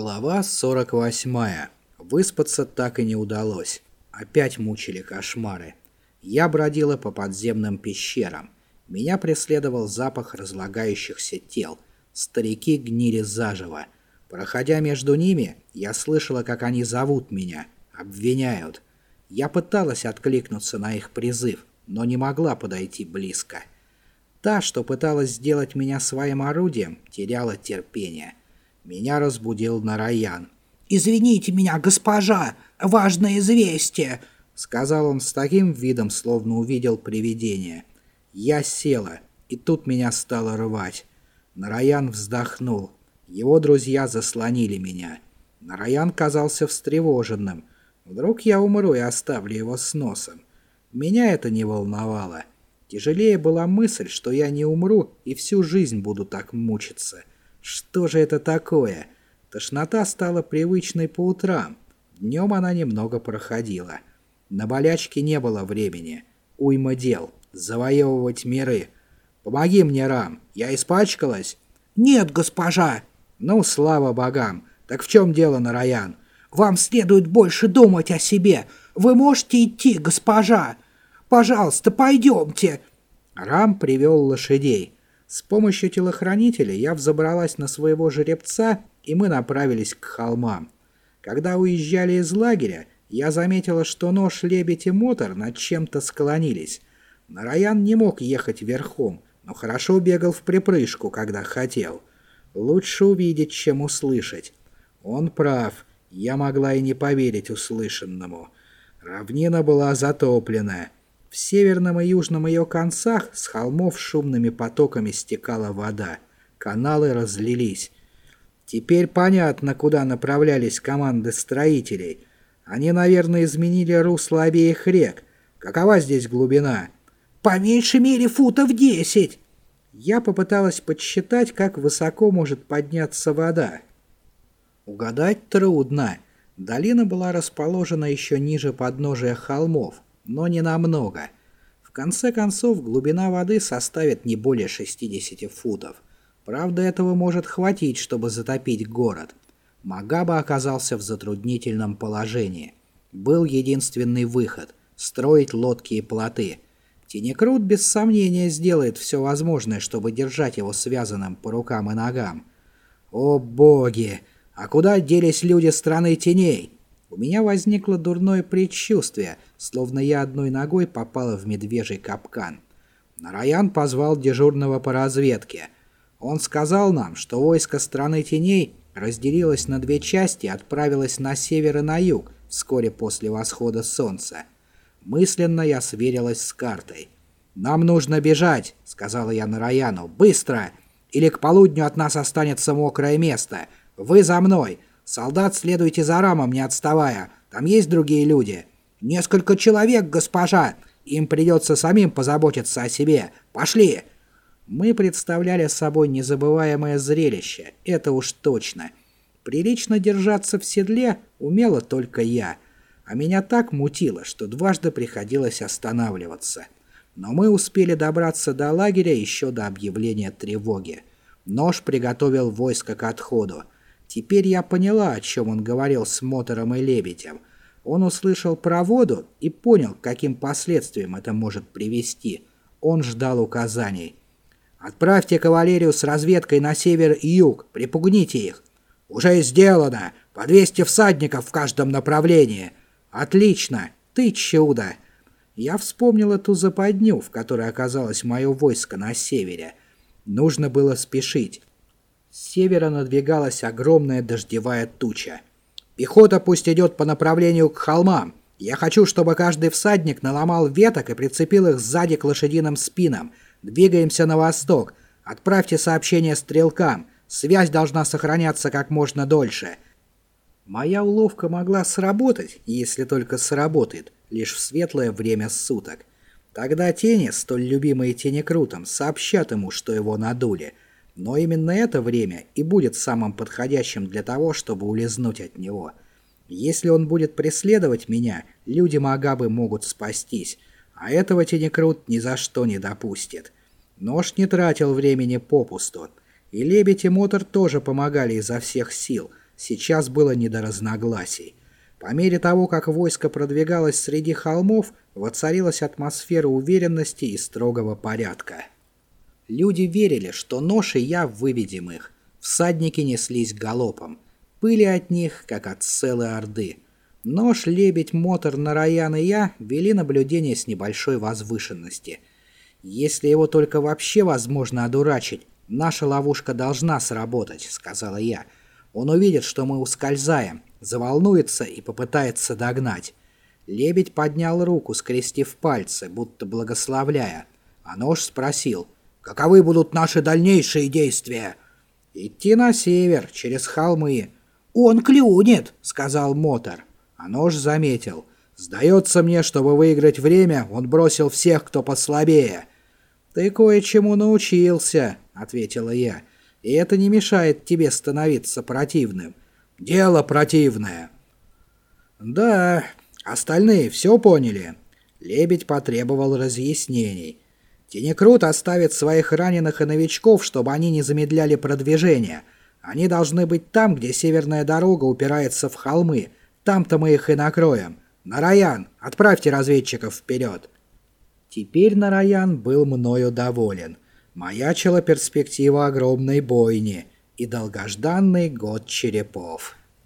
Глава 48. Выспаться так и не удалось. Опять мучили кошмары. Я бродила по подземным пещерам. Меня преследовал запах разлагающихся тел. Старики гнили заживо. Проходя между ними, я слышала, как они зовут меня, обвиняют. Я пыталась откликнуться на их призыв, но не могла подойти близко. Та, что пыталась сделать меня своим орудием, теряла терпение. Меня разбудил Нараян. «Извините меня, госпожа! Важное известие!» Сказал он с таким видом, словно увидел привидение. Я села, и тут меня стало рвать. Нараян вздохнул. Его друзья заслонили меня. Нараян казался встревоженным. Вдруг я умру и оставлю его с носом. Меня это не волновало. Тяжелее была мысль, что я не умру и всю жизнь буду так мучиться. Что же это такое? Тошнота стала привычной по утрам. Днем она немного проходила. На болячке не было времени. Уйма дел. Завоевывать миры. Помоги мне, Рам. Я испачкалась? Нет, госпожа. Ну, слава богам. Так в чем дело, Нараян? Вам следует больше думать о себе. Вы можете идти, госпожа. Пожалуйста, пойдемте. Рам привел лошадей. С помощью телохранителя я взобралась на своего жеребца, и мы направились к холмам. Когда уезжали из лагеря, я заметила, что нож, лебедь и мотор над чем-то склонились. Нараян не мог ехать верхом, но хорошо бегал в припрыжку, когда хотел. Лучше увидеть, чем услышать. Он прав, я могла и не поверить услышанному. Равнина была затоплена. В северном и южном ее концах с холмов шумными потоками стекала вода. Каналы разлились. Теперь понятно, куда направлялись команды строителей. Они, наверное, изменили русло обеих рек. Какова здесь глубина? По меньшей мере футов десять. Я попыталась подсчитать, как высоко может подняться вода. Угадать трудно. Долина была расположена еще ниже подножия холмов но не намного. В конце концов, глубина воды составит не более 60 футов. Правда, этого может хватить, чтобы затопить город. Магаба оказался в затруднительном положении. Был единственный выход – строить лодки и плоты. Тенекрут без сомнения сделает все возможное, чтобы держать его связанным по рукам и ногам. О боги! А куда делись люди страны теней? У меня возникло дурное предчувствие, словно я одной ногой попала в медвежий капкан. Нараян позвал дежурного по разведке. Он сказал нам, что войско страны теней разделилось на две части и отправилось на север и на юг вскоре после восхода солнца. Мысленно я сверилась с картой. «Нам нужно бежать», — сказала я Нараяну. «Быстро! Или к полудню от нас останется мокрое место. Вы за мной! Солдат следуйте за рамом, не отставая. Там есть другие люди. Несколько человек, госпожа. Им придется самим позаботиться о себе. Пошли!» Мы представляли собой незабываемое зрелище, это уж точно. Прилично держаться в седле умела только я, а меня так мутило, что дважды приходилось останавливаться. Но мы успели добраться до лагеря еще до объявления тревоги. Нож приготовил войско к отходу. Теперь я поняла, о чем он говорил с Мотором и Лебедем. Он услышал про воду и понял, к каким последствиям это может привести. Он ждал указаний. «Отправьте кавалерию с разведкой на север и юг, припугните их». «Уже сделано! По 200 всадников в каждом направлении!» «Отлично! Ты чудо!» Я вспомнила ту западню, в которой оказалось мое войско на севере. Нужно было спешить. С севера надвигалась огромная дождевая туча. «Пехота пусть идет по направлению к холмам. Я хочу, чтобы каждый всадник наломал веток и прицепил их сзади к лошадиным спинам. Двигаемся на восток. Отправьте сообщение стрелкам. Связь должна сохраняться как можно дольше». Моя уловка могла сработать, если только сработает, лишь в светлое время суток. Тогда тени, столь любимые тенекрутом, сообщат ему, что его надули – но именно это время и будет самым подходящим для того, чтобы улизнуть от него. Если он будет преследовать меня, люди Магабы могут спастись, а этого Тенекрут ни за что не допустит. Нож не тратил времени попусту, и Лебедь и Мотор тоже помогали изо всех сил. сейчас было не до разногласий. По мере того, как войско продвигалось среди холмов, воцарилась атмосфера уверенности и строгого порядка. Люди верили, что нож и я выведем их. Всадники неслись галопом. Пыли от них, как от целой орды. Нож, лебедь, мотор, Нараян и я вели наблюдение с небольшой возвышенности. Если его только вообще возможно одурачить, наша ловушка должна сработать, сказала я. Он увидит, что мы ускользаем, заволнуется и попытается догнать. Лебедь поднял руку, скрестив пальцы, будто благословляя. А нож спросил, «Каковы будут наши дальнейшие действия?» «Идти на север, через холмы». «Он клюнет», — сказал Мотор. А нож заметил. «Сдается мне, чтобы выиграть время, он бросил всех, кто послабее». «Ты кое-чему научился», — ответила я. «И это не мешает тебе становиться противным». Дело противное. Да, остальные все поняли. Лебедь потребовал разъяснений. Тенекрут оставит своих раненых и новичков, чтобы они не замедляли продвижение. Они должны быть там, где северная дорога упирается в холмы. Там-то мы их и накроем. Нараян, отправьте разведчиков вперед. Теперь Нараян был мною доволен. Маячила перспектива огромной бойни — и долгожданный год черепов.